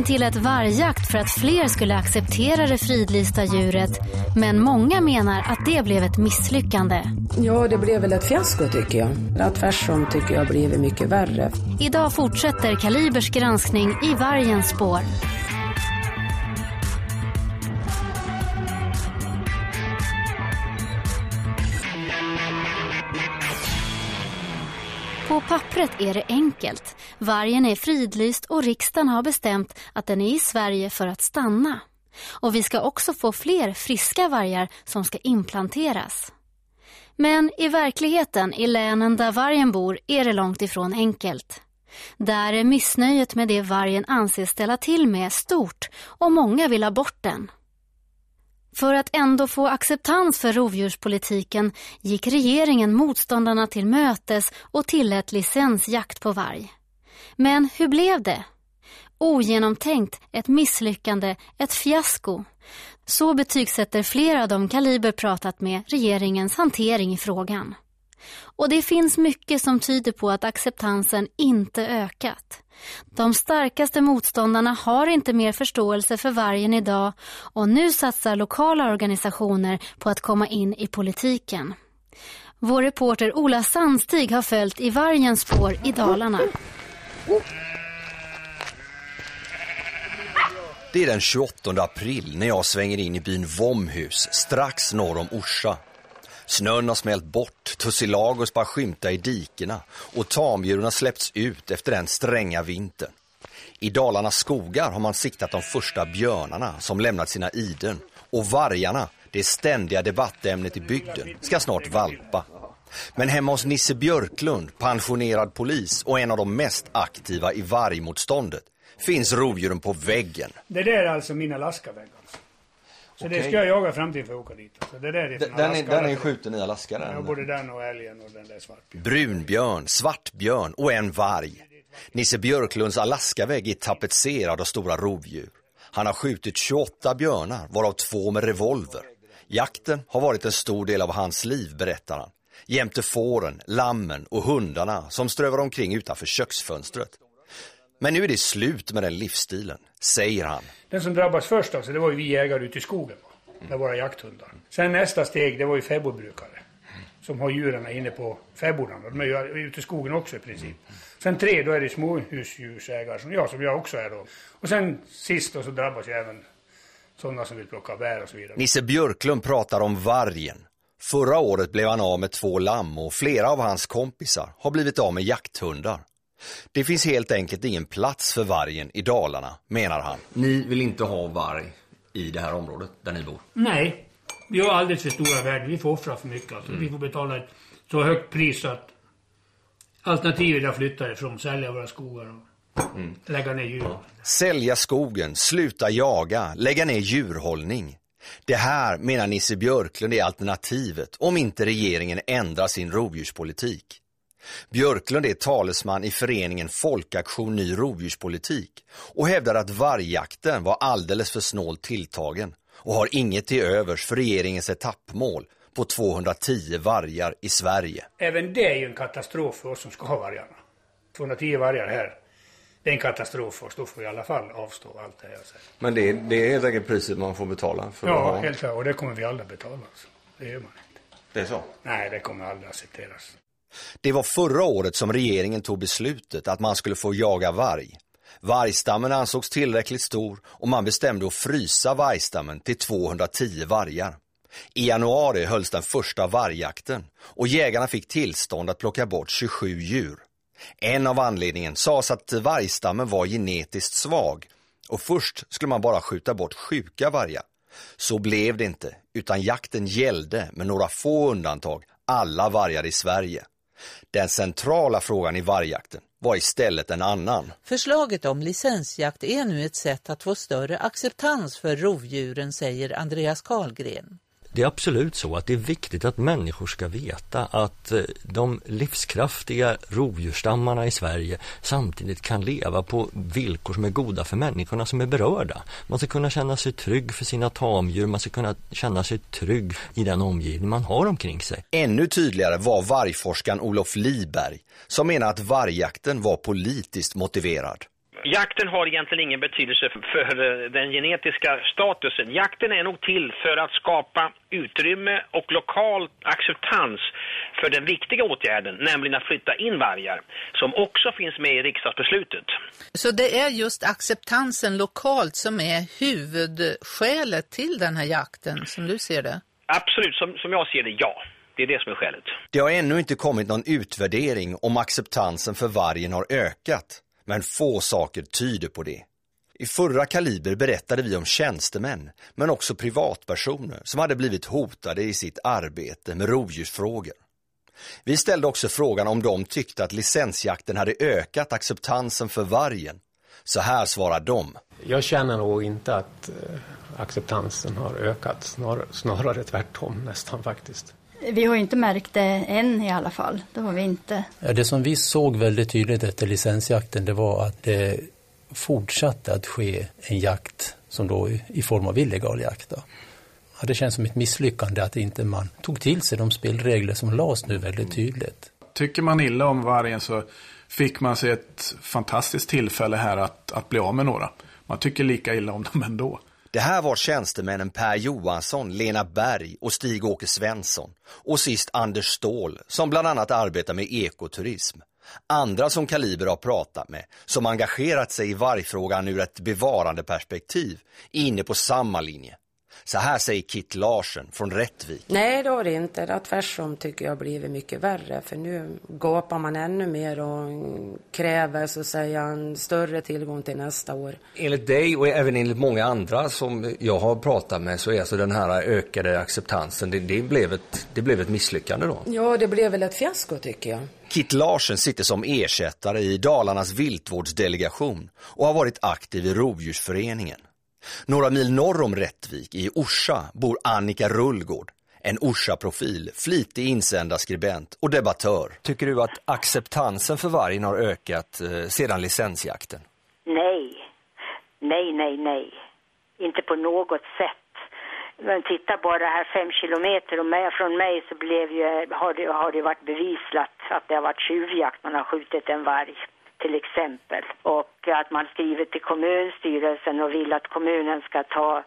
Regeringen tillät vargjakt för att fler skulle acceptera det fridlysta djuret. Men många menar att det blev ett misslyckande. Ja, det blev väl ett fiasko tycker jag. Att tvärsom tycker jag blivit mycket värre. Idag fortsätter Kalibers granskning i vargens spår. Pappret är det enkelt. Vargen är fridlyst och riksdagen har bestämt att den är i Sverige för att stanna. Och vi ska också få fler friska vargar som ska implanteras. Men i verkligheten, i länen där vargen bor, är det långt ifrån enkelt. Där är missnöjet med det vargen anses ställa till med stort och många vill ha bort den. För att ändå få acceptans för rovdjurspolitiken gick regeringen motståndarna till mötes och tillät licensjakt på varg. Men hur blev det? Ogenomtänkt, ett misslyckande, ett fiasko. Så betygsätter flera av de Kaliber pratat med regeringens hantering i frågan. Och det finns mycket som tyder på att acceptansen inte ökat. De starkaste motståndarna har inte mer förståelse för vargen idag och nu satsar lokala organisationer på att komma in i politiken. Vår reporter Ola Sandstig har följt i vargens spår i Dalarna. Det är den 28 april när jag svänger in i byn Vomhus strax norr om Orsa. Snön har smält bort, tussilagos bara skymta i dikena och tamdjuren har släppts ut efter den stränga vintern. I Dalarnas skogar har man siktat de första björnarna som lämnat sina iden och vargarna, det ständiga debattämnet i bygden, ska snart valpa. Men hemma hos Nisse Björklund, pensionerad polis och en av de mest aktiva i vargmotståndet, finns rovdjuren på väggen. Det där är alltså mina laskaväggar. Alltså. Så okay. det ska jag jaga fram till för att åka dit. Så det där är den, den, är, den är skjuten i Alaska den? Ja, både den och älgen och den där svartbjörn. Brunbjörn, svartbjörn och en varg. Nisse Björklunds Alaskavägg är tapetserad av stora rovdjur. Han har skjutit 28 björnar, varav två med revolver. Jakten har varit en stor del av hans liv, berättar han. Jämte fåren, lammen och hundarna som strövar omkring utanför köksfönstret. Men nu är det slut med den livsstilen, säger han. Den som drabbas först alltså, det var ju vi jägare ute i skogen med våra jakthundar. Sen nästa steg, det var ju fäbodbrukare som har djuren inne på fäbodarna. De är ju ute i skogen också i princip. Sen tre, då är det småhusdjursägare som jag, som jag också är då. Och sen sist då så drabbas ju även sådana som vill plocka bär och så vidare. Nisse Björklund pratar om vargen. Förra året blev han av med två lamm och flera av hans kompisar har blivit av med jakthundar. Det finns helt enkelt ingen plats för vargen i Dalarna, menar han. Ni vill inte ha varg i det här området där ni bor? Nej, vi har alldeles för stora värden. Vi får offra för mycket. Alltså. Mm. Vi får betala ett så högt pris att alternativet är att flytta ifrån, sälja våra skogar och mm. lägga ner djur. Ja. Sälja skogen, sluta jaga, lägga ner djurhållning. Det här, menar Nisse Björklund, är alternativet om inte regeringen ändrar sin rovdjurspolitik. Björklund är talesman i föreningen Folkaktion Ny rovdjurspolitik och hävdar att vargjakten var alldeles för snålt tilltagen och har inget till övers för regeringens etappmål på 210 vargar i Sverige. Även det är ju en katastrof för oss som ska ha vargarna. 210 vargar här. Det är en katastrof för oss, då får vi i alla fall avstå allt det här. Men det, det är helt enkelt priset man får betala? För ja, att ha... helt klart. Och det kommer vi alla betala. Alltså. Det gör man inte. Det är så? Nej, det kommer aldrig accepteras. Det var förra året som regeringen tog beslutet att man skulle få jaga varg. Vargstammen ansågs tillräckligt stor och man bestämde att frysa vargstammen till 210 vargar. I januari hölls den första vargjakten och jägarna fick tillstånd att plocka bort 27 djur. En av anledningen sades att vargstammen var genetiskt svag och först skulle man bara skjuta bort sjuka vargar. Så blev det inte, utan jakten gällde med några få undantag alla vargar i Sverige. Den centrala frågan i vargjakten var istället en annan. Förslaget om licensjakt är nu ett sätt att få större acceptans för rovdjuren, säger Andreas Karlgren. Det är absolut så att det är viktigt att människor ska veta att eh, de livskraftiga rovdjursstammarna i Sverige samtidigt kan leva på villkor som är goda för människorna som är berörda. Man ska kunna känna sig trygg för sina tamdjur, man ska kunna känna sig trygg i den omgivning man har omkring sig. Ännu tydligare var vargforskaren Olof Liberg som menar att vargjakten var politiskt motiverad. Jakten har egentligen ingen betydelse för eh, den genetiska statusen. Jakten är nog till för att skapa utrymme och lokal acceptans för den viktiga åtgärden, nämligen att flytta in vargar, som också finns med i riksdagsbeslutet. Så det är just acceptansen lokalt som är huvudskälet till den här jakten, som du ser det? Absolut, som, som jag ser det, ja. Det är det som är skälet. Det har ännu inte kommit någon utvärdering om acceptansen för vargen har ökat, men få saker tyder på det. I förra kaliber berättade vi om tjänstemän, men också privatpersoner som hade blivit hotade i sitt arbete med rovdjursfrågor. Vi ställde också frågan om de tyckte att licensjakten hade ökat acceptansen för vargen. Så här svarar de. Jag känner nog inte att eh, acceptansen har ökat, snarare, snarare tvärtom nästan faktiskt. Vi har inte märkt det än i alla fall. Det har vi inte. Ja, det som vi såg väldigt tydligt efter licensjakten det var att det fortsatte att ske en jakt som då i form av illegal jakt. Då. Ja, det känns som ett misslyckande att inte man tog till sig de spelregler som lades nu väldigt tydligt. Tycker man illa om vargen så fick man sig ett fantastiskt tillfälle här att, att bli av med några. Man tycker lika illa om dem ändå. Det här var tjänstemännen Per Johansson, Lena Berg och Stig-Åke Svensson och sist Anders Ståhl som bland annat arbetar med ekoturism. Andra som Kaliber har pratat med, som engagerat sig i vargfrågan ur ett bevarande perspektiv, är inne på samma linje. Så här säger Kit Larsen från Rättvik. Nej, det har det inte. Det tvärtom tycker jag blivit mycket värre. För nu gapar man ännu mer och kräver så att säga en större tillgång till nästa år. Enligt dig och även enligt många andra som jag har pratat med så är alltså den här ökade acceptansen, det, det, blev, ett, det blev ett misslyckande då? Ja, det blev väl ett fiasko tycker jag. Kit Larsen sitter som ersättare i Dalarnas viltvårdsdelegation och har varit aktiv i Rovdjursföreningen. Några mil norr om Rättvik i Orsa bor Annika Rullgård, en Orsa-profil, flitig insändarskribent och debattör. Tycker du att acceptansen för vargen har ökat eh, sedan licensjakten? Nej, nej, nej, nej. Inte på något sätt. Men titta bara här fem kilometer och med, från mig så blev ju, har, det, har det varit bevislat att det har varit tjuvjakt. Man har skjutit en varg till exempel. Och att man skriver till kommunstyrelsen och vill att kommunen ska ta,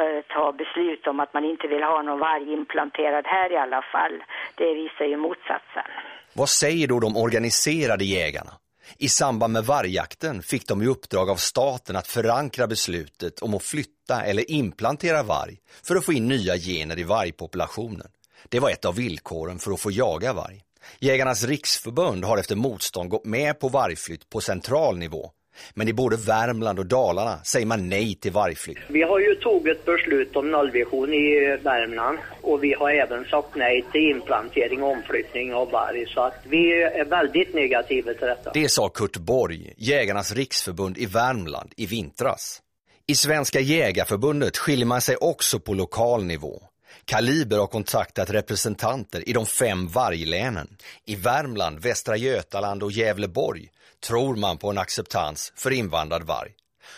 eh, ta beslut om att man inte vill ha någon varg implanterad här i alla fall. Det visar ju motsatsen. Vad säger då de organiserade jägarna? I samband med vargjakten fick de i uppdrag av staten att förankra beslutet om att flytta eller implantera varg för att få in nya gener i vargpopulationen. Det var ett av villkoren för att få jaga varg. Jägarnas riksförbund har efter motstånd gått med på vargflytt på central nivå. Men i både Värmland och Dalarna säger man nej till vargflytt. Vi har ju tagit beslut om nollvision i Värmland och vi har även sagt nej till implantering och omflyttning av varg. Så att vi är väldigt negativa till detta. Det sa Kurt Borg, Jägarnas riksförbund i Värmland i vintras. I Svenska jägarförbundet skiljer man sig också på lokal nivå. Kaliber har kontaktat representanter i de fem varglänen. I Värmland, Västra Götaland och Gävleborg tror man på en acceptans för invandrad varg.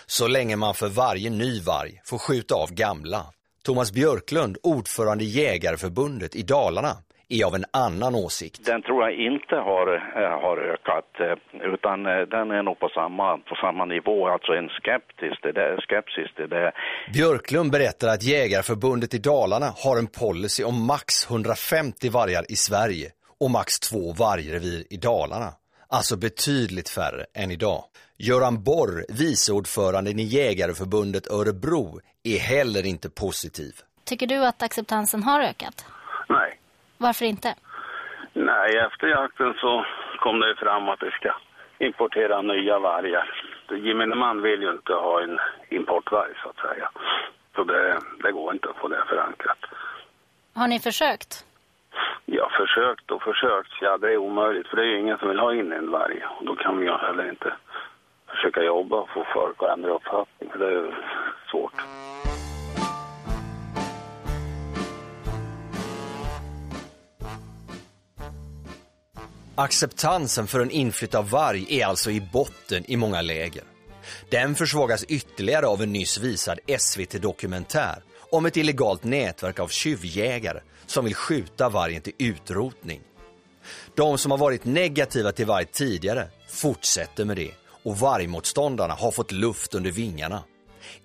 Så länge man för varje ny varg får skjuta av gamla. Thomas Björklund, ordförande i Jägarförbundet i Dalarna, är av en annan åsikt. Den tror jag inte har, eh, har ökat eh, utan eh, den är nog på samma, på samma nivå, alltså en skeptisk, det där, skepsis. Det där. Björklund berättar att Jägarförbundet i Dalarna har en policy om max 150 vargar i Sverige och max två vargrevir i Dalarna. Alltså betydligt färre än idag. Göran Borr, viceordföranden i Jägareförbundet Örebro, är heller inte positiv. Tycker du att acceptansen har ökat? Nej. Varför inte? Nej, efter jakten så kom det fram att vi ska importera nya vargar. Gemene man vill ju inte ha en importvarg så att säga. Så det, det går inte att få det förankrat. Har ni försökt? Ja, försökt och försökt. Ja, det är omöjligt för det är ju ingen som vill ha in en varg. Och då kan vi ju heller inte försöka jobba och få folk att ändra uppfattning. För det är svårt. Acceptansen för en inflyttad varg är alltså i botten i många läger. Den försvagas ytterligare av en nyss visad SVT-dokumentär om ett illegalt nätverk av tjuvjägare som vill skjuta vargen till utrotning. De som har varit negativa till varg tidigare fortsätter med det och vargmotståndarna har fått luft under vingarna.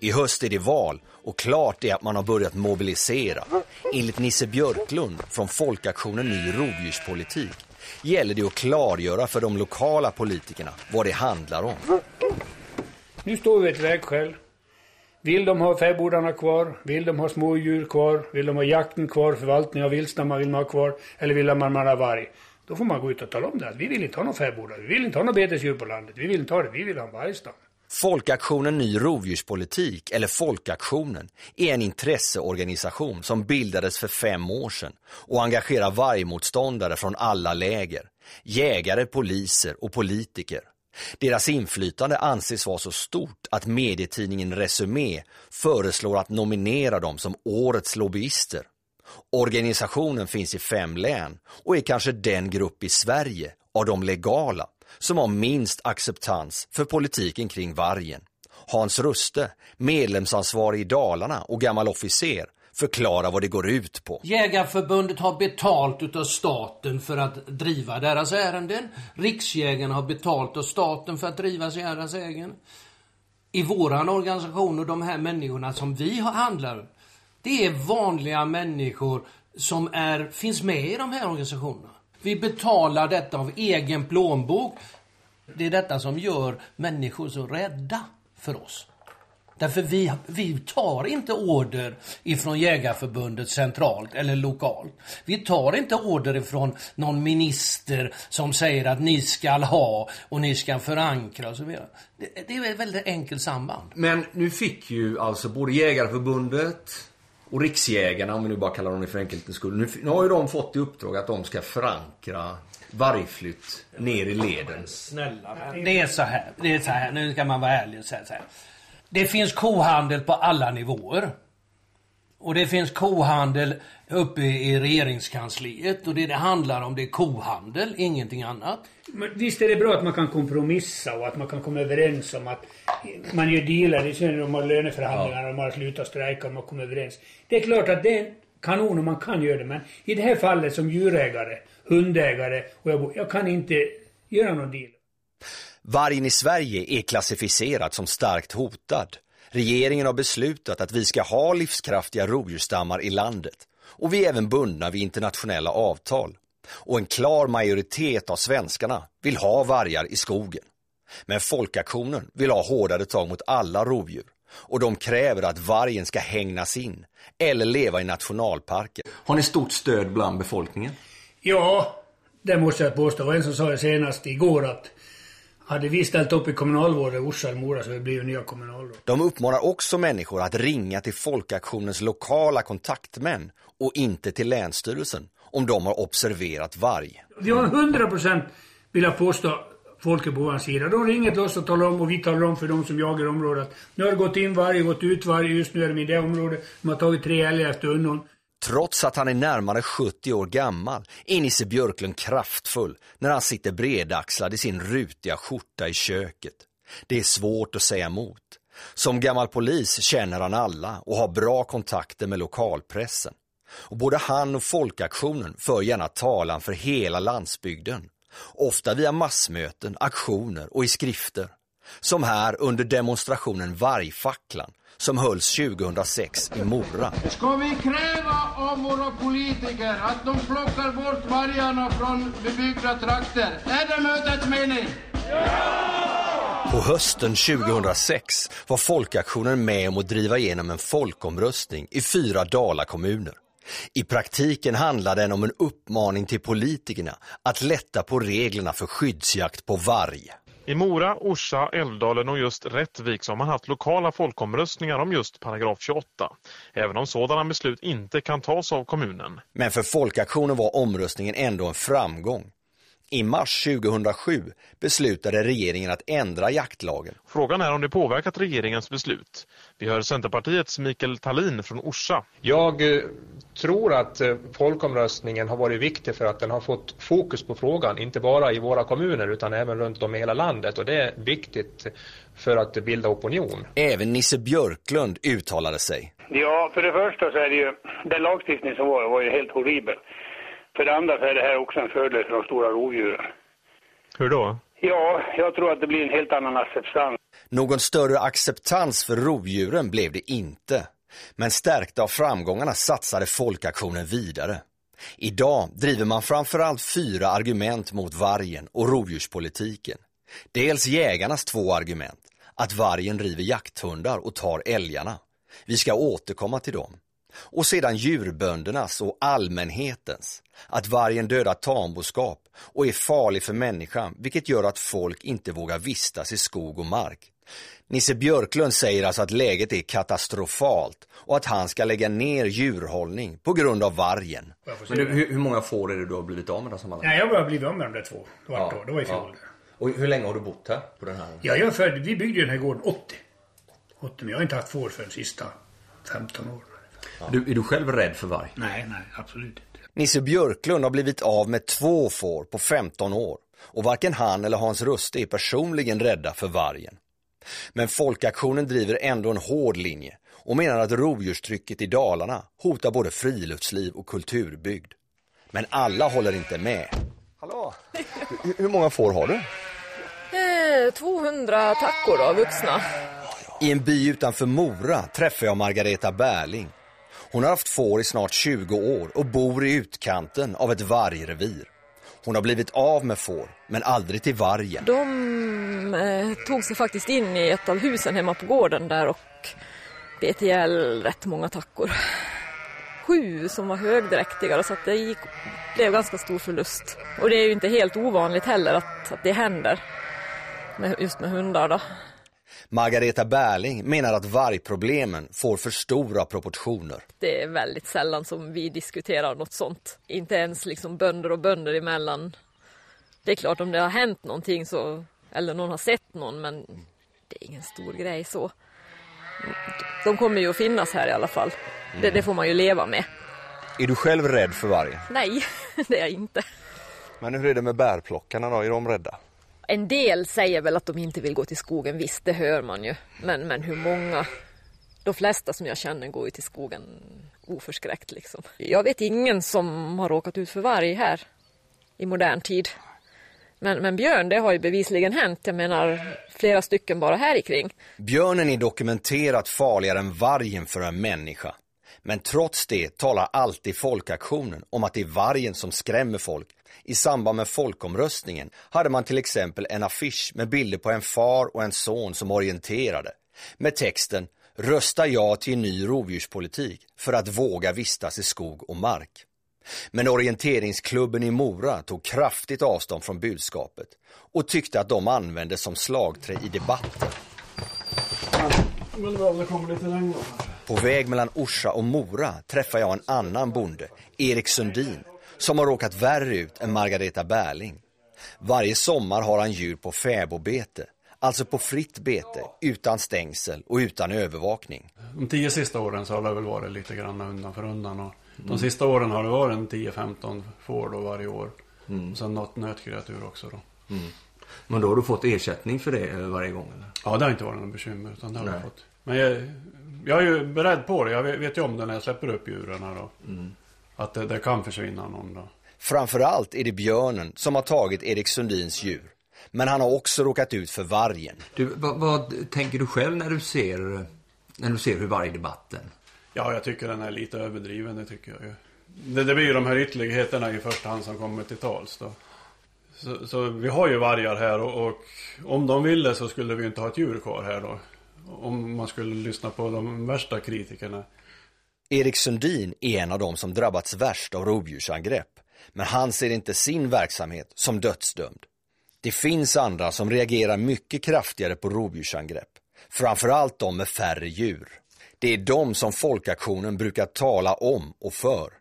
I höst är det val och klart är att man har börjat mobilisera. Enligt Nisse Björklund från Folkaktionen Ny rovdjurspolitik gäller det att klargöra för de lokala politikerna vad det handlar om. Nu står vi vid ett vägskäl. Vill de ha fäbodarna kvar? Vill de ha smådjur kvar? Vill de ha jakten kvar? Förvaltning av viltstammar vill man ha kvar? Eller vill man ha varg? Då får man gå ut och tala om det. Vi vill inte ha några fäbodar. Vi vill inte ha några betesdjur på landet. Vi vill inte ha det. Vi vill ha en vargstam. Folkaktionen Ny rovdjurspolitik, eller Folkaktionen, är en intresseorganisation som bildades för fem år sedan och engagerar vargmotståndare från alla läger. Jägare, poliser och politiker. Deras inflytande anses vara så stort att medietidningen Resumé föreslår att nominera dem som årets lobbyister. Organisationen finns i fem län och är kanske den grupp i Sverige av de legala som har minst acceptans för politiken kring vargen. Hans Ruste, medlemsansvarig i Dalarna och gammal officer, förklarar vad det går ut på. Jägarförbundet har betalt utav staten för att driva deras ärenden. Riksjägarna har betalt av staten för att driva deras ärenden. I våran organisation och de här människorna som vi handlar, det är vanliga människor som är, finns med i de här organisationerna. Vi betalar detta av egen plånbok. Det är detta som gör människor så rädda för oss. Därför vi, vi tar inte order ifrån Jägarförbundet centralt eller lokalt. Vi tar inte order ifrån någon minister som säger att ni ska ha och ni ska förankra och så vidare. Det, det är ett väldigt enkelt samband. Men nu fick ju alltså både Jägarförbundet och Riksjägarna, om vi nu bara kallar dem för enkelhetens skull. Nu, nu har ju de fått i uppdrag att de ska förankra vargflytt ner i leden. Snälla Det är så här, det är så här, nu ska man vara ärlig och säga så här. Det finns kohandel på alla nivåer. Och det finns kohandel uppe i regeringskansliet och det det handlar om det är kohandel, ingenting annat. Men visst är det bra att man kan kompromissa och att man kan komma överens om att man gör dealar, det är de har löneförhandlingar ja. och man har slutat strejka och man kommer överens. Det är klart att det är kanon och man kan göra det men i det här fallet som djurägare, hundägare och jag, jag kan inte göra någon deal. Vargen i Sverige är klassificerad som starkt hotad. Regeringen har beslutat att vi ska ha livskraftiga rovdjursstammar i landet och vi är även bundna vid internationella avtal. Och en klar majoritet av svenskarna vill ha vargar i skogen. Men folkaktionen vill ha hårdare tag mot alla rovdjur och de kräver att vargen ska hängnas in eller leva i nationalparker. Har ni stort stöd bland befolkningen? Ja, det måste jag påstå. En som sa det senast igår att hade vi ställt upp i kommunalvården i Orsa eller Mora så hade det blivit nya kommunalråd. De uppmanar också människor att ringa till Folkaktionens lokala kontaktmän och inte till Länsstyrelsen om de har observerat varg. Vi har 100 procent, vill jag påstå, folket på vår sida. De ringer till oss och talar om och vi talar om för de som jagar området. Nu har det gått in varg gått ut varg. Just nu är de i det området. De har tagit tre älgar efter unnon. Trots att han är närmare 70 år gammal är Nisse Björklund kraftfull när han sitter bredaxlad i sin rutiga skjorta i köket. Det är svårt att säga emot. Som gammal polis känner han alla och har bra kontakter med lokalpressen. Och både han och Folkaktionen för gärna talan för hela landsbygden. Ofta via massmöten, aktioner och i skrifter. Som här under demonstrationen Vargfacklan som hölls 2006 i Mora. Ska vi kräva av våra politiker att de plockar bort vargarna från bebyggda trakter? Är det mötets mening? Ja! På hösten 2006 var folkaktionen med om att driva igenom en folkomröstning i fyra Dalakommuner. I praktiken handlar den om en uppmaning till politikerna att lätta på reglerna för skyddsjakt på varg. I Mora, Orsa, Älvdalen och just Rättvik så har man haft lokala folkomröstningar om just paragraf 28. Även om sådana beslut inte kan tas av kommunen. Men för folkaktionen var omröstningen ändå en framgång. I mars 2007 beslutade regeringen att ändra jaktlagen. Frågan är om det påverkat regeringens beslut. Vi hör Centerpartiets Mikael Tallin från Orsa. Jag eh, tror att eh, folkomröstningen har varit viktig för att den har fått fokus på frågan, inte bara i våra kommuner utan även runt om i hela landet och det är viktigt för att bilda opinion. Även Nisse Björklund uttalade sig. Ja, för det första så är det ju, den lagstiftning som var, var ju helt horribel. För det andra så är det här också en fördel för de stora rovdjuren. Hur då? Ja, jag tror att det blir en helt annan acceptans. Någon större acceptans för rovdjuren blev det inte. Men stärkta av framgångarna satsade folkaktionen vidare. Idag driver man framförallt fyra argument mot vargen och rovdjurspolitiken. Dels jägarnas två argument, att vargen river jakthundar och tar älgarna. Vi ska återkomma till dem. Och sedan djurböndernas och allmänhetens, att vargen dödar tamboskap och är farlig för människan, vilket gör att folk inte vågar vistas i skog och mark. Nisse Björklund säger alltså att läget är katastrofalt och att han ska lägga ner djurhållning på grund av vargen. Men du, hur, hur många får är det du har blivit av med då sammanlagt? Nej, jag har blivit av med de där två. Det var, Ja, då. Det var i fjol. ja. Och hur länge har du bott här på den här? Ja, jag är född, vi byggde ju den här gården 80. 80 men jag har inte haft får för de sista 15 åren. Du, är du själv rädd för varg? Nej, nej, absolut inte. Nisse Björklund har blivit av med två får på 15 år och varken han eller Hans Ruste är personligen rädda för vargen. Men folkaktionen driver ändå en hård linje och menar att rovdjurstrycket i Dalarna hotar både friluftsliv och kulturbygd. Men alla håller inte med. Hallå! Hur, hur många får har du? Eh, 200 tackor då, vuxna. I en by utanför Mora träffar jag Margareta Bärling. Hon har haft får i snart 20 år och bor i utkanten av ett vargrevir. Hon har blivit av med får, men aldrig till vargen. De eh, tog sig faktiskt in i ett av husen hemma på gården där och bet ihjäl rätt många tackor. Sju som var högdräktiga så att det gick, blev ganska stor förlust. Och det är ju inte helt ovanligt heller att, att det händer med, just med hundar. Då. Margareta Bärling menar att vargproblemen får för stora proportioner. Det är väldigt sällan som vi diskuterar något sånt. Inte ens liksom bönder och bönder emellan. Det är klart om det har hänt någonting så, eller någon har sett någon men det är ingen stor grej så. De kommer ju att finnas här i alla fall. Det, det får man ju leva med. Är du själv rädd för vargen? Nej, det är jag inte. Men hur är det med bärplockarna då? Är de rädda? En del säger väl att de inte vill gå till skogen, visst det hör man ju. Men, men hur många? De flesta som jag känner går ju till skogen oförskräckt liksom. Jag vet ingen som har råkat ut för varg här i modern tid. Men, men björn, det har ju bevisligen hänt. Jag menar flera stycken bara här kring. Björnen är dokumenterat farligare än vargen för en människa. Men trots det talar alltid folkaktionen om att det är vargen som skrämmer folk. I samband med folkomröstningen hade man till exempel en affisch med bilder på en far och en son som orienterade. Med texten Rösta ja till en ny rovdjurspolitik för att våga vistas i skog och mark. Men orienteringsklubben i Mora tog kraftigt avstånd från budskapet och tyckte att de användes som slagträ i debatten. På väg mellan Orsa och Mora träffar jag en annan bonde, Erik Sundin, som har råkat värre ut än Margareta Bärling. Varje sommar har han djur på fäbodbete, alltså på fritt bete, utan stängsel och utan övervakning. De tio sista åren så har det väl varit lite grann undan för undan. Och de sista åren har det varit en 10-15 får då varje år. Och sen något nötkreatur också då. Mm. Men då har du fått ersättning för det eh, varje gång? Eller? Ja, det har inte varit något bekymmer. Utan det har jag fått. Men jag, jag är ju beredd på det. Jag vet, ju om det när jag släpper upp djuren här då. Att det, det kan försvinna någon då. Framförallt är det björnen som har tagit Erik Sundins djur. Men han har också råkat ut för vargen. Du, vad, vad tänker du själv när du ser, när du ser hur vargdebatten? Ja, jag tycker den är lite överdriven. Det tycker jag ju. Det, det blir ju de här ytterligheterna i första hand som kommer till tals då. Så, så vi har ju vargar här och, och om de ville så skulle vi inte ha ett djur kvar här då. Om man skulle lyssna på de värsta kritikerna. Erik Sundin är en av dem som drabbats värst av rovdjursangrepp. Men han ser inte sin verksamhet som dödsdömd. Det finns andra som reagerar mycket kraftigare på rovdjursangrepp. Framförallt de med färre djur. Det är de som folkaktionen brukar tala om och för.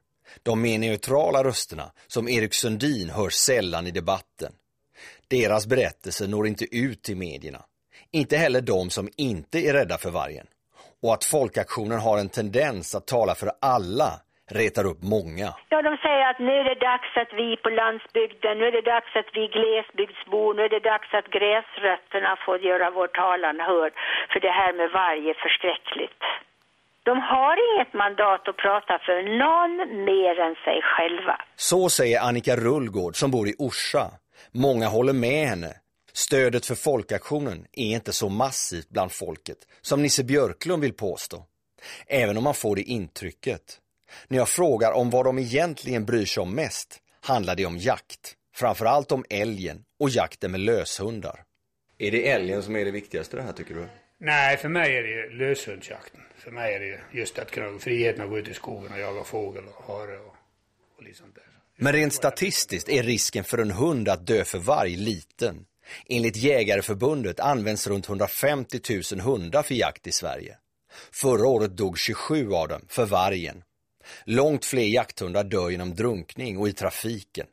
De mer neutrala rösterna, som Erik Sundin, hörs sällan i debatten. Deras berättelser når inte ut till medierna. Inte heller de som inte är rädda för vargen. Och att folkaktionen har en tendens att tala för alla retar upp många. Ja, de säger att nu är det dags att vi på landsbygden, nu är det dags att vi glesbygdsbor, nu är det dags att gräsrötterna får göra vår talan hörd. För det här med varg är förskräckligt. De har inget mandat att prata för någon mer än sig själva. Så säger Annika Rullgård som bor i Orsa. Många håller med henne. Stödet för folkaktionen är inte så massivt bland folket som Nisse Björklund vill påstå. Även om man får det intrycket. När jag frågar om vad de egentligen bryr sig om mest handlar det om jakt. Framförallt om älgen och jakten med löshundar. Är det älgen som är det viktigaste det här tycker du? Nej, för mig är det löshundsjakten. För mig är det just att kunna friheten att gå ut i skogen och jaga fågel och hare och, och lite sånt där. Men rent statistiskt är risken för en hund att dö för varg liten. Enligt Jägareförbundet används runt 150 000 hundar för jakt i Sverige. Förra året dog 27 av dem för vargen. Långt fler jakthundar dör genom drunkning och i trafiken.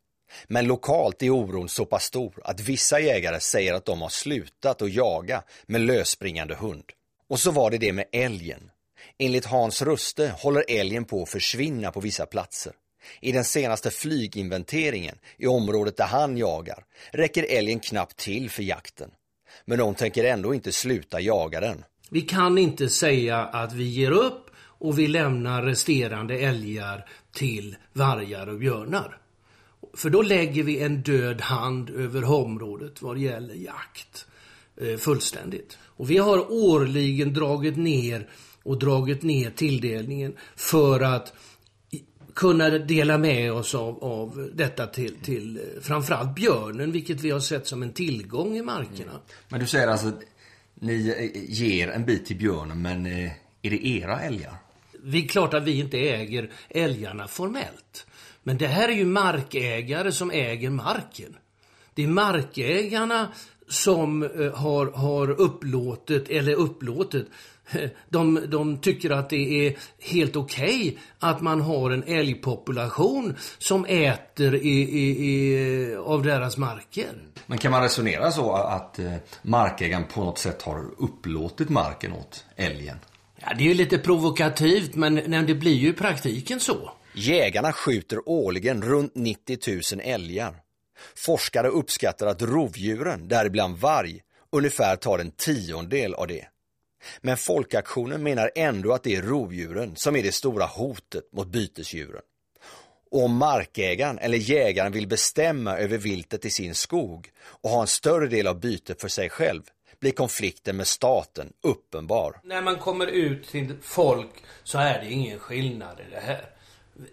Men lokalt är oron så pass stor att vissa jägare säger att de har slutat att jaga med lösspringande hund. Och så var det det med älgen. Enligt Hans Ruste håller älgen på att försvinna på vissa platser. I den senaste flyginventeringen i området där han jagar räcker älgen knappt till för jakten. Men de tänker ändå inte sluta jaga den. Vi kan inte säga att vi ger upp och vi lämnar resterande älgar till vargar och björnar. För då lägger vi en död hand över området vad gäller jakt. Eh, fullständigt. Och vi har årligen dragit ner och dragit ner tilldelningen för att kunna dela med oss av, av detta till, till eh, framförallt björnen, vilket vi har sett som en tillgång i markerna. Mm. Men du säger alltså, ni eh, ger en bit till björnen, men är det era älgar? Det är klart att vi inte äger älgarna formellt. Men det här är ju markägare som äger marken. Det är markägarna som eh, har, har upplåtit, eller upplåtit, de, de tycker att det är helt okej okay att man har en älgpopulation som äter i, i, i, av deras marker. Men kan man resonera så att eh, markägaren på något sätt har upplåtit marken åt älgen? Ja, det är ju lite provokativt men det blir ju i praktiken så. Jägarna skjuter årligen runt 90 000 älgar. Forskare uppskattar att rovdjuren, däribland varg, ungefär tar en tiondel av det. Men folkaktionen menar ändå att det är rovdjuren som är det stora hotet mot bytesdjuren. Och om markägaren eller jägaren vill bestämma över viltet i sin skog och ha en större del av bytet för sig själv blir konflikten med staten uppenbar. När man kommer ut till folk så är det ingen skillnad i det här.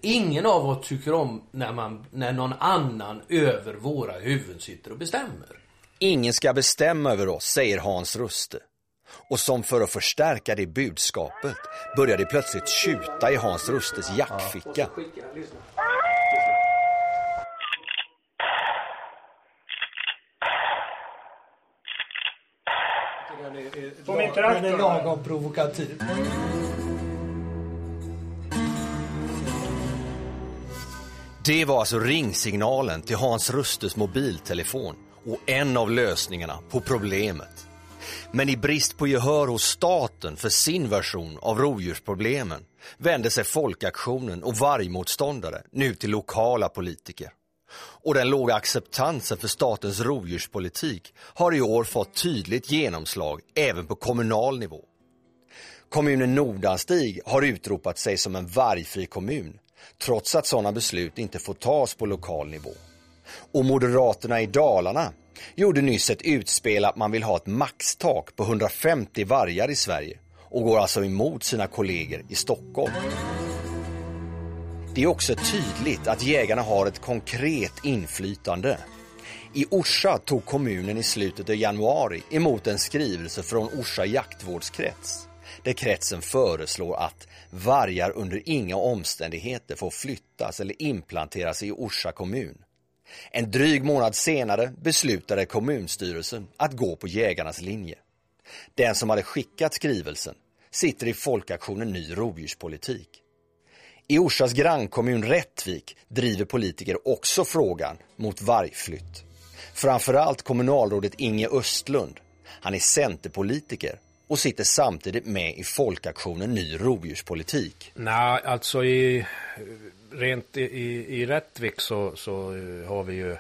Ingen av oss tycker om när, man, när någon annan över våra huvuden sitter och bestämmer. Ingen ska bestämma över oss, säger Hans Ruste. Och som för att förstärka det budskapet börjar det plötsligt tjuta i Hans Rustes jackficka. Den är lagom provokativ. Det var alltså ringsignalen till Hans Rustes mobiltelefon och en av lösningarna på problemet. Men i brist på gehör hos staten för sin version av rovdjursproblemen vände sig folkaktionen och vargmotståndare nu till lokala politiker. Och den låga acceptansen för statens rovdjurspolitik har i år fått tydligt genomslag även på kommunal nivå. Kommunen Nordanstig har utropat sig som en vargfri kommun trots att sådana beslut inte får tas på lokal nivå. Och Moderaterna i Dalarna gjorde nyss ett utspel att man vill ha ett maxtak på 150 vargar i Sverige och går alltså emot sina kollegor i Stockholm. Det är också tydligt att jägarna har ett konkret inflytande. I Orsa tog kommunen i slutet av januari emot en skrivelse från Orsa jaktvårdskrets där kretsen föreslår att vargar under inga omständigheter får flyttas eller implanteras i Orsa kommun. En dryg månad senare beslutade kommunstyrelsen att gå på jägarnas linje. Den som hade skickat skrivelsen sitter i folkaktionen Ny rovdjurspolitik. I Orsas grannkommun Rättvik driver politiker också frågan mot vargflytt. Framförallt kommunalrådet Inge Östlund. Han är centerpolitiker och sitter samtidigt med i folkaktionen Ny rovdjurspolitik. Nej, alltså i, rent i, i, Rättvik så, så har vi ju,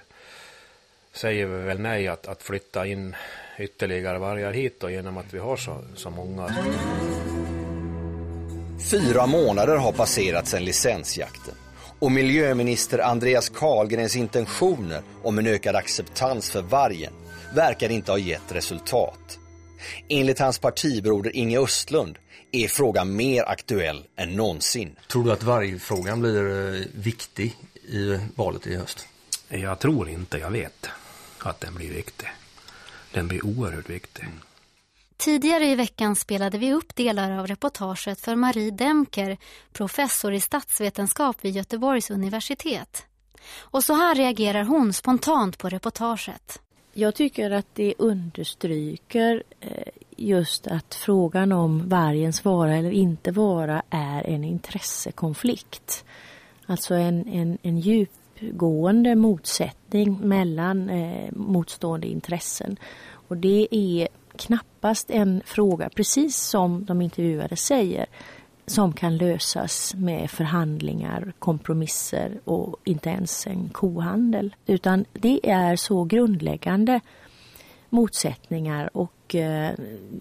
säger vi väl nej att, att flytta in ytterligare vargar hit då, genom att vi har så, så många. Fyra månader har passerat sedan licensjakten och miljöminister Andreas Carlgrens intentioner om en ökad acceptans för vargen verkar inte ha gett resultat. Enligt hans partibroder Inge Östlund är frågan mer aktuell än någonsin. Tror du att vargfrågan blir eh, viktig i valet i höst? Jag tror inte, jag vet att den blir viktig. Den blir oerhört viktig. Tidigare i veckan spelade vi upp delar av reportaget för Marie Demker, professor i statsvetenskap vid Göteborgs universitet. Och så här reagerar hon spontant på reportaget. Jag tycker att det understryker eh, just att frågan om vargens vara eller inte vara är en intressekonflikt. Alltså en, en, en djupgående motsättning mellan eh, motstående intressen. Och det är knappast en fråga, precis som de intervjuade säger, som kan lösas med förhandlingar, kompromisser och inte ens en kohandel. Utan det är så grundläggande motsättningar och eh,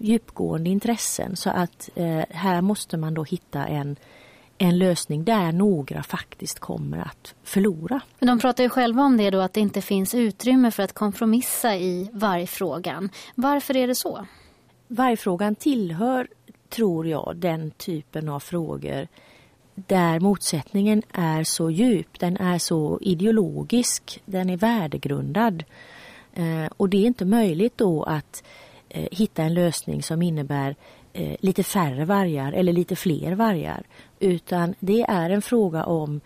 djupgående intressen så att eh, här måste man då hitta en, en lösning där några faktiskt kommer att förlora. Men de pratar ju själva om det då att det inte finns utrymme för att kompromissa i vargfrågan. Varför är det så? Vargfrågan tillhör tror jag, den typen av frågor där motsättningen är så djup, den är så ideologisk, den är värdegrundad. Eh, och det är inte möjligt då att eh, hitta en lösning som innebär eh, lite färre vargar eller lite fler vargar. Utan det är en fråga om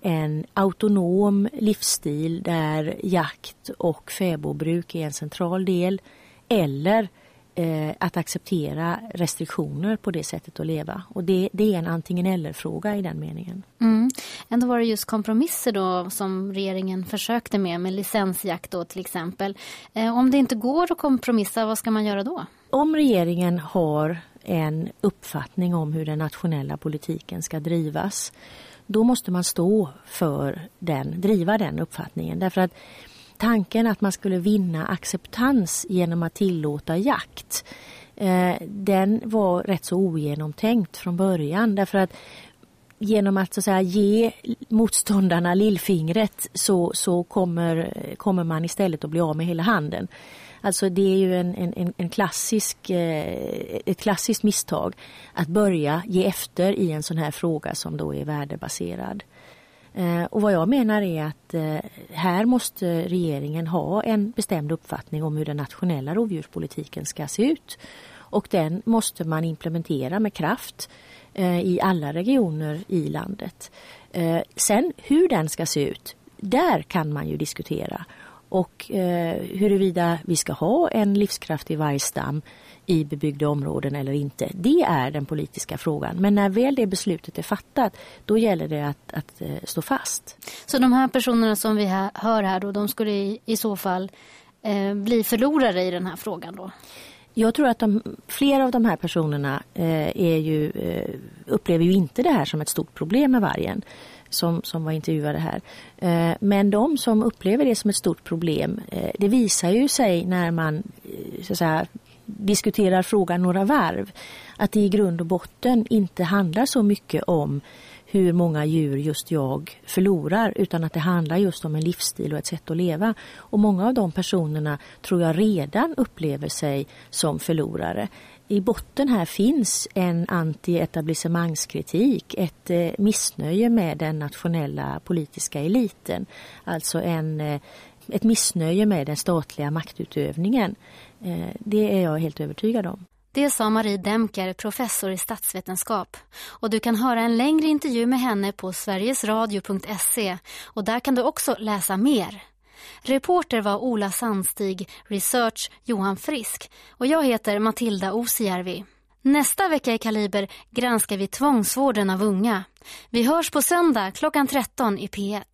en autonom livsstil där jakt och fäbodbruk är en central del. Eller eh, att acceptera restriktioner på det sättet att leva. Och det, det är en antingen eller-fråga i den meningen. Mm. Ändå var det just kompromisser då som regeringen försökte med, med licensjakt då till exempel. Eh, om det inte går att kompromissa, vad ska man göra då? Om regeringen har en uppfattning om hur den nationella politiken ska drivas, då måste man stå för den, driva den uppfattningen. Därför att tanken att man skulle vinna acceptans genom att tillåta jakt eh, den var rätt så ogenomtänkt från början därför att genom att, så att säga, ge motståndarna lillfingret så, så kommer, kommer man istället att bli av med hela handen. Alltså det är ju en, en, en klassisk, eh, ett klassiskt misstag att börja ge efter i en sån här fråga som då är värdebaserad. Eh, och vad jag menar är att eh, här måste regeringen ha en bestämd uppfattning om hur den nationella rovdjurspolitiken ska se ut. Och den måste man implementera med kraft eh, i alla regioner i landet. Sen hur den ska se ut, där kan man ju diskutera. Och huruvida vi ska ha en livskraftig vargstam i bebyggda områden eller inte. Det är den politiska frågan. Men när väl det beslutet är fattat, då gäller det att, att uh, stå fast. Så de här personerna som vi hör här då, de skulle i, i så fall eh, bli förlorare i den här frågan då? Jag tror att de, flera av de här personerna eh, ju, eh, upplever ju inte det här som ett stort problem med vargen som, som var intervjuade här. Eh, men de som upplever det som ett stort problem, eh, det visar ju sig när man så att säga, diskuterar frågan några varv. Att det i grund och botten inte handlar så mycket om hur många djur just jag förlorar utan att det handlar just om en livsstil och ett sätt att leva. Och många av de personerna tror jag redan upplever sig som förlorare. I botten här finns en anti-etablissemangskritik, ett eh, missnöje med den nationella politiska eliten. Alltså en, eh, ett missnöje med den statliga maktutövningen. Eh, det är jag helt övertygad om. Det sa Marie Demker, professor i statsvetenskap. Och du kan höra en längre intervju med henne på sverigesradio.se och där kan du också läsa mer. Reporter var Ola Sandstig, research Johan Frisk och jag heter Matilda Osijärvi. Nästa vecka i Kaliber granskar vi tvångsvården av unga. Vi hörs på söndag klockan 13 i P1.